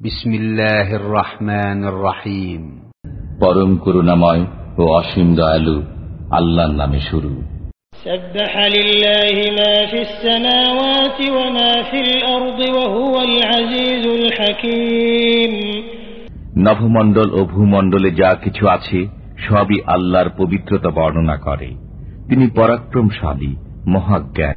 بسم الله الرحمن الرحيم পরম করুণাময় ও অসীম দয়ালু আল্লাহর নামে শুরু سبح لله ما في السماوات وما في الأرض وهو العزيز الحكيم নভমণ্ডল ও ভূমণ্ডলে যা কিছু আছে সবই আল্লাহর পবিত্রতা বর্ণনা করে তিনি পরাক্রমশালী মহাজ্ঞান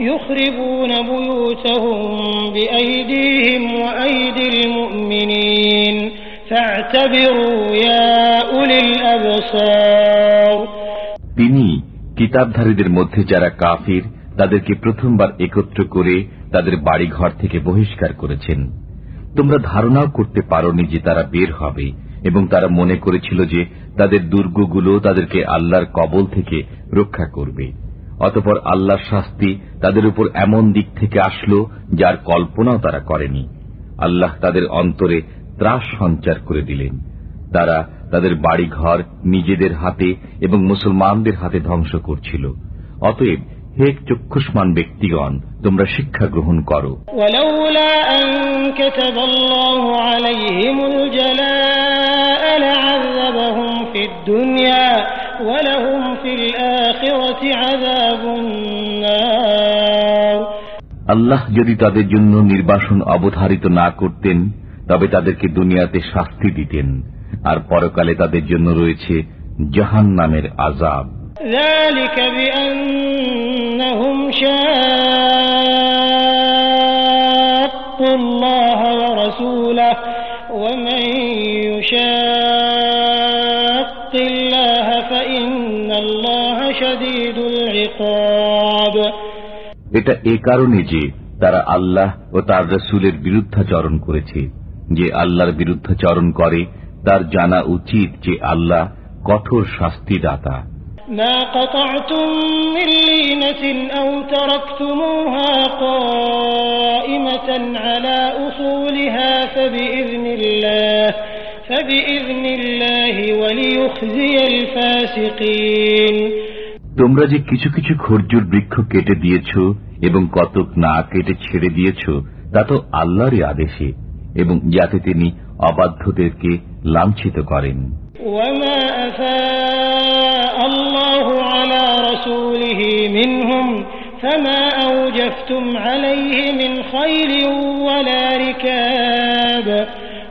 يخربون بيوتهم بأيديهم وأيدي المؤمنين فاعتبروا يا أولي الأبصار তিনি কিতাবধারীদের মধ্যে যারা কাফির তাদেরকে প্রথমবার একত্র করে তাদের বাড়ি ঘর থেকে বহিষ্কার করেছেন তোমরা ধারণাও করতে পারোনি যে তারা বের হবে এবং তারা মনে করেছিল যে তাদের দুর্গগুলো তাদেরকে আল্লাহর কবল থেকে রক্ষা করবে অতপর আল্লাহর শাস্তি তাদের উপর এমন দিক থেকে আসল যার কল্পনাও তারা করেনি। আল্লাহ তাদের অন্তরে ত্রাস সঞ্চার করে দিলেন। তারা তাদের বাড়িঘর নিজেদের হাতে এবং মুসলমানদের হাতে ধ্বংস করছিল। অতএব হে চক্ষুষ্মান ব্যক্তিগণ, তোমরা শিক্ষা গ্রহণ করো। দুনিয়া ওয়ালাহুম ফিল আখিরাতি আযাব আল্লাহ যদি তাদের জন্য নির্বাসন অবধারিত না করতেন, তবে তাদেরকে দুনিয়াতে শাস্তি দিতেন, আর পরকালে তাদের জন্য রয়েছে জাহান নামের আজাব الله এটা এ কারণে যে তারা আল্লাহ ও তার রসুলের বিরুদ্ধাচরণ করেছে যে আল্লাহর বিরুদ্ধাচরণ করে তার জানা উচিত যে আল্লাহ কঠোর শাস্তিদাতা ما قطعتم من لينة أو تركتموها قائمة على أصولها فبإذن الله فبإذن الله وليخزي الفاسقين তোমরা যে কিছু কিছু খরজুর বৃক্ষ কেটে দিয়েছ এবং কতক না কেটে ছেড়ে দিয়েছ তা তো আল্লাহরই আদেশে এবং যাতে তিনি অবাধ্যদেরকে লাঞ্ছিত করেন وما أفاء الله على رسوله منهم فما أوجفتم عليه من خيل ولا ركاب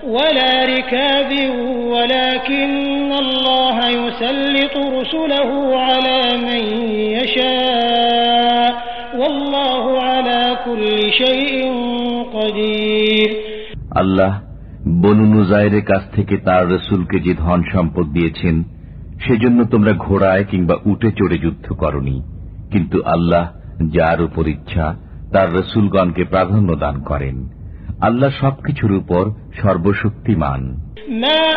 ولا ركاب ولكن الله يسلط رسله على আল্লাহ বনু নুজাইরের কাছ থেকে তার রসুলকে যে ধন সম্পদ দিয়েছেন সেজন্য তোমরা ঘোড়ায় কিংবা উটে চড়ে যুদ্ধ করনি। কিন্তু আল্লাহ যার উপর ইচ্ছা তার রসুলগণকে প্রাধান্য দান করেন। আল্লাহ সবকিছুর উপর সর্বশক্তিমান। ما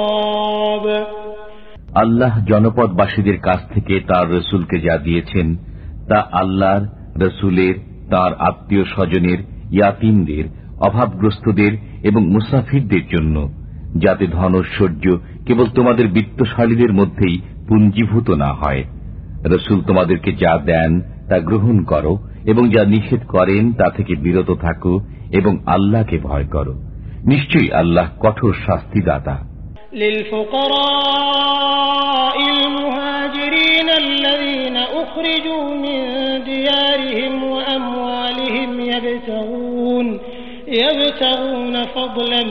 আল্লাহ জনপদবাসীদের কাছ থেকে তার রসুলকে যা দিয়েছেন, তা আল্লাহর, রসুলের, তার আত্মীয় স্বজনের, ইয়াতিমদের, অভাবগ্রস্তদের এবং মুসাফিরদের জন্য, যাতে ধনৈশ্বর্য কেবল তোমাদের বিত্তশালীদের মধ্যেই পুঞ্জীভূত না হয়। রসুল তোমাদেরকে যা দেন, তা গ্রহণ করো এবং যা নিষেধ করেন, তা থেকে বিরত থাকো এবং আল্লাহকে ভয় করো। নিশ্চয়ই আল্লাহ কঠোর শাস্তিদাতা। للفقراء المهاجرين الذين أخرجوا من ديارهم وأموالهم يبتغون يبتغون فضلا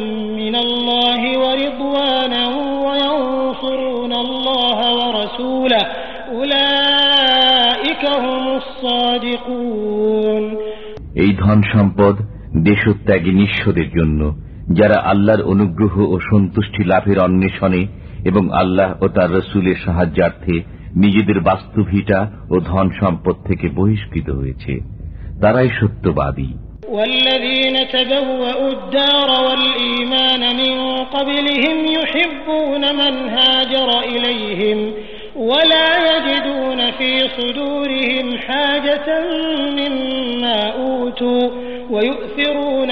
من الله ورضوانا وينصرون الله ورسوله أولئك هم الصادقون এই ধন সম্পদ দেশত্যাগী নিঃস্বদের জন্য যারা আল্লাহর অনুগ্রহ ও সন্তুষ্টি লাভের অন্বেষণে এবং আল্লাহ ও তার রসুলের সাহায্যার্থে নিজেদের বাস্তুভিটা ও ধন সম্পদ থেকে বহিষ্কৃত হয়েছে তারাই সত্যবাদী والذين تبوأوا الدار والإيمان من قبلهم يحبون من هاجر إليهم ولا يجدون في صدورهم حاجة مما أوتوا ويؤثرون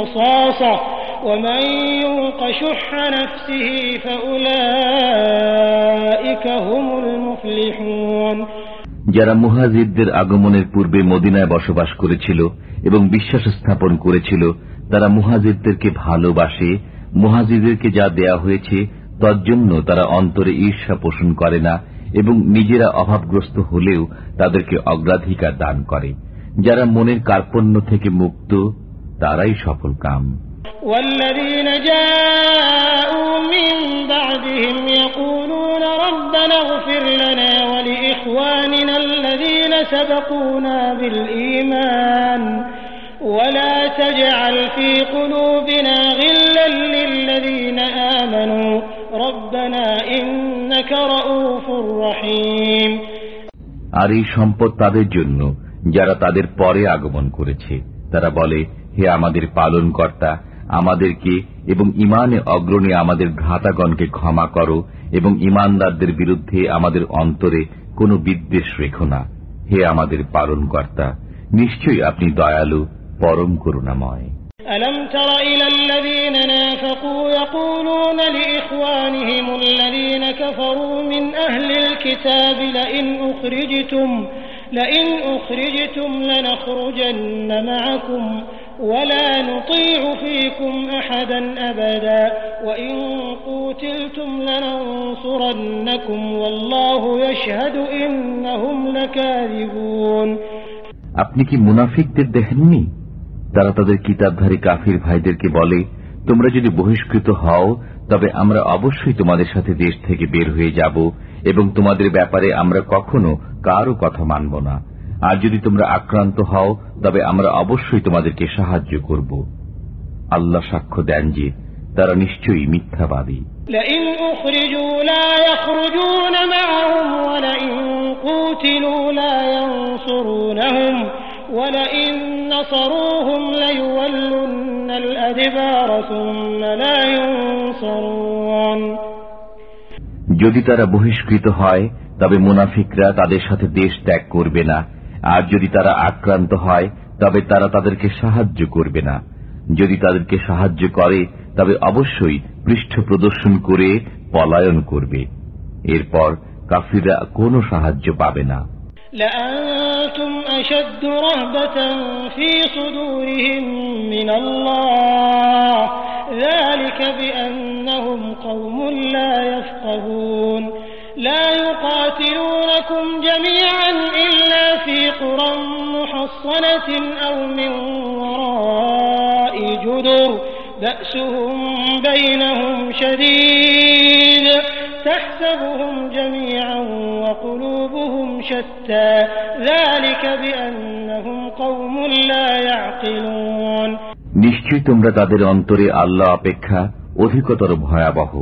بهم خصاصة ومن يوق شح نفسه فأولئك هم المفلحون যারা মুহাজিদদের আগমনের পূর্বে মদিনায় বসবাস করেছিল এবং বিশ্বাস স্থাপন করেছিল তারা মুহাজিদদেরকে ভালোবাসে মুহাজিদদেরকে যা দেয়া হয়েছে তজ্জন্য তারা অন্তরে ঈর্ষা পোষণ করে না এবং নিজেরা অভাবগ্রস্ত হলেও তাদেরকে অগ্রাধিকার দান করে যারা মনের কার্পণ্য থেকে মুক্ত তারাই সফল কাম والذين جاءوا من بعدهم يقولون ربنا اغفر لنا ولإخواننا الذين سبقونا بالإيمان ولا تجعل في قلوبنا غلا للذين آمنوا ربنا إنك رؤوف رحيم আর এই সম্পদ তাদের জন্য যারা তাদের পরে আগমন করেছে তারা বলে হে আমাদের পালন কর্তা আমাদেরকে এবং ইমানে অগ্রণী আমাদের ভ্রাতাগণকে ক্ষমা করো এবং ইমানদারদের বিরুদ্ধে আমাদের অন্তরে কোনো বিদ্বেষ রেখো না হে আমাদের পালন কর্তা নিশ্চয়ই আপনি দয়ালু পরম করুণাময় ألم تر إلى الذين نافقوا يقولون لإخوانهم الذين كفروا من أهل الكتاب لئن أخرجتم لئن أخرجتم لنخرجن معكم ولا نطيع فيكم أحدا أبدا وإن قوتلتم لننصرنكم والله يشهد إنهم لكاذبون আপনি কি মুনাফিকদের দেখেননি তারা তাদের কিতাবধারী কাফির ভাইদেরকে বলে তোমরা যদি বহিষ্কৃত হও তবে আমরা অবশ্যই তোমাদের সাথে দেশ থেকে বের হয়ে যাব এবং তোমাদের ব্যাপারে আমরা কখনো কারও কথা মানব না আর যদি তোমরা আক্রান্ত হও তবে আমরা অবশ্যই তোমাদেরকে সাহায্য করব। আল্লাহ সাক্ষ্য দেন যে তারা নিশ্চয়ই মিথ্যাবাদী। যদি তারা বহিষ্কৃত হয় তবে মুনাফিকরা তাদের সাথে দেশ ত্যাগ করবে না। আর যদি তারা আক্রান্ত হয় তবে তারা তাদেরকে সাহায্য করবে না যদি তাদেরকে সাহায্য করে তবে অবশ্যই পৃষ্ঠ প্রদর্শন করে পলায়ন করবে এরপর কাফিররা কোনো সাহায্য পাবে না لأنتم أشد رهبة في صدورهم من الله ذلك بأنهم قوم لا يفقهون لا يقاتلونكم جميعا إلا في قرى محصنة أو من وراء جدر بأسهم بينهم شديد تحسبهم جميعا وقلوبهم شتى ذلك بأنهم قوم لا يعقلون নিশ্চয়ই তোমরা তাদের অন্তরে আল্লাহ অপেক্ষা অধিকতর ভয়াবহ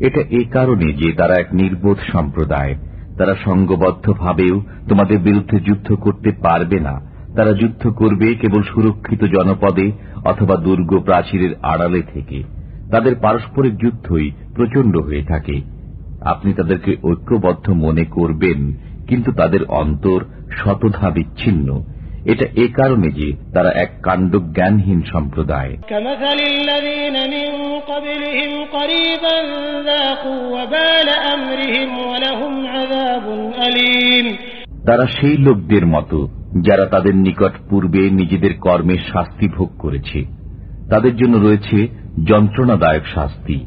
এটা এ কারণে যে তারা এক নির্বোধ সম্প্রদায়। তারা সঙ্গবদ্ধভাবেও তোমাদের বিরুদ্ধে যুদ্ধ করতে পারবে না। তারা যুদ্ধ করবে কেবল সুরক্ষিত জনপদে অথবা দুর্গ প্রাচীরের আড়ালে থেকে। তাদের পারস্পরিক যুদ্ধই প্রচণ্ড হয়ে থাকে। আপনি তাদেরকে ঐক্যবদ্ধ মনে করবেন, কিন্তু তাদের অন্তর শতধা বিচ্ছিন্ন এটা এ কারণে যে তারা এক কাণ্ড জ্ঞানহীন সম্প্রদায় তারা সেই লোকদের মতো যারা তাদের নিকট পূর্বে নিজেদের কর্মের শাস্তি ভোগ করেছে। তাদের জন্য রয়েছে যন্ত্রণাদায়ক শাস্তি।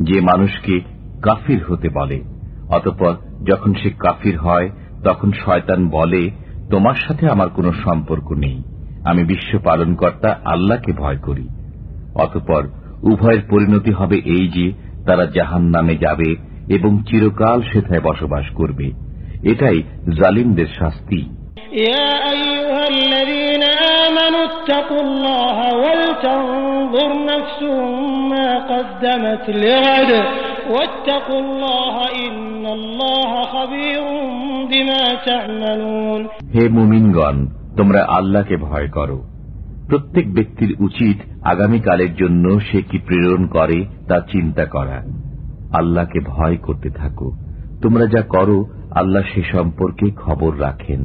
যে মানুষকে কাফির হতে বলে। অতপর যখন সে কাফির হয়, তখন শয়তান বলে, তোমার সাথে আমার কোনো সম্পর্ক নেই। আমি বিশ্ব পালনকর্তা আল্লাহকে ভয় করি। অতপর উভয়ের পরিণতি হবে এই যে, তারা জাহান নামে যাবে এবং চিরকাল সেথায় বসবাস করবে। এটাই জালিমদের শাস্তি। آمنوا اتقوا الله ولتنظر نفس ما قدمت لغد واتقوا الله إن الله خبير بما تعملون হে মুমিনগণ তোমরা আল্লাহকে ভয় করো প্রত্যেক ব্যক্তির উচিত আগামীকালের জন্য সে কি প্রেরণ করে তা চিন্তা করা আল্লাহকে ভয় করতে থাকো তোমরা যা করো আল্লাহ সে সম্পর্কে খবর রাখেন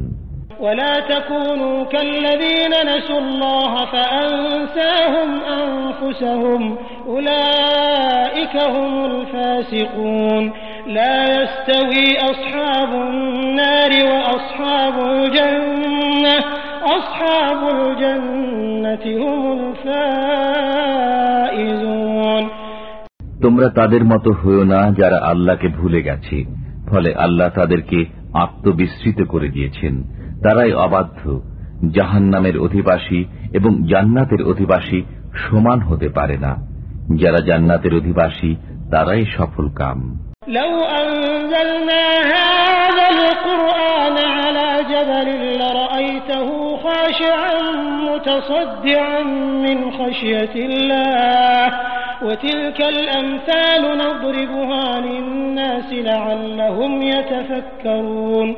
ولا تكونوا كالذين نسوا الله فأنساهم أنفسهم أولئك هم الفاسقون لا يستوي أصحاب النار وأصحاب الجنة أصحاب الجنة هم الفائزون তোমরা তাদের মতো হয়েও না যারা আল্লাহকে ভুলে গেছে ফলে আল্লাহ তাদেরকে আত্মবিস্মৃত করে দিয়েছেন তারাই অবাধ্য জাহান নামের অধিবাসী এবং জান্নাতের অধিবাসী সমান হতে পারে না যারা জান্নাতের অধিবাসী তারাই সফল কাম لو أنزلنا هذا القرآن على جبل لرأيته خاشعا متصدعا من خشية الله وتلك الأمثال نضربها للناس لعلهم يتفكرون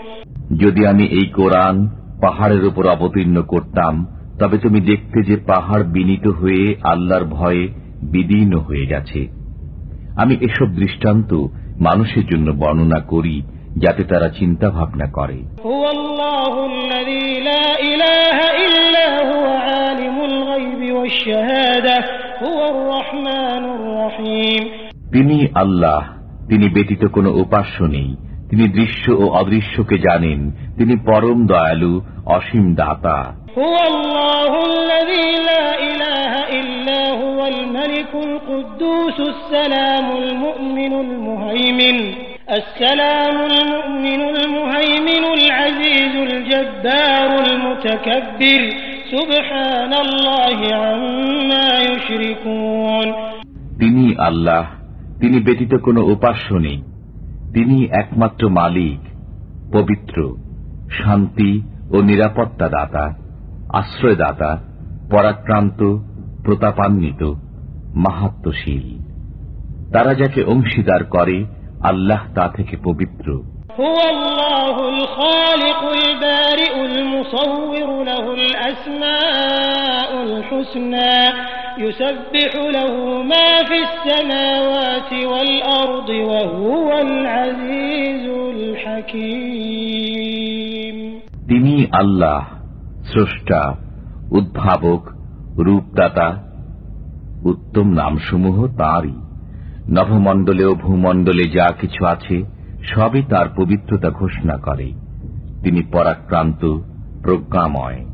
যদি আমি এই কোরআন পাহাড়ের উপর অবতীর্ণ করতাম তবে তুমি দেখতে যে পাহাড় বিনীত হয়ে আল্লাহর ভয়ে বিদীর্ণ হয়ে গেছে। আমি এসব দৃষ্টান্ত মানুষের জন্য বর্ণনা করি যাতে তারা চিন্তা ভাবনা করে তিনি আল্লাহ তিনি ব্যতীত কোনো উপাস্য নেই। তিনি দৃশ্য ও অদৃশ্যকে জানেন তিনি পরম দয়ালু অসীম দাতা هو الله الذي لا إله إلا هو الملك القدوس السلام المؤمن المهيمن السلام المؤمن المهيمن العزيز الجبار المتكبر سبحان الله عما يشركون তিনি আল্লাহ তিনি ব্যতীত কোনো উপাস্য নেই তিনি একমাত্র মালিক, পবিত্র, শান্তি ও নিরাপত্তা দাতা আশ্রয়দাতা, পরাক্রান্ত, প্রতাপান্বিত, মাহাত্মশীল। তারা যাকে অংশীদার করে, আল্লাহ তা থেকে পবিত্র। هو الله الخالق البارئ المصور له الأسماء الحسنى يسبح له ما في السماوات والأرض وهو العزيز الحكيم তিনি আল্লাহ স্রষ্টা উদ্ভাবক রূপদাতা উত্তম নামসমূহ তাঁরই নভমণ্ডলে ও ভূমণ্ডলে যা কিছু আছে সবই তার পবিত্রতা ঘোষণা করে তিনি পরাক্রান্ত প্রজ্ঞাময়